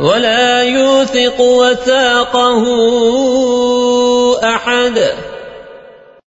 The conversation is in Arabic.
ولا يوثق وثاقه أحد.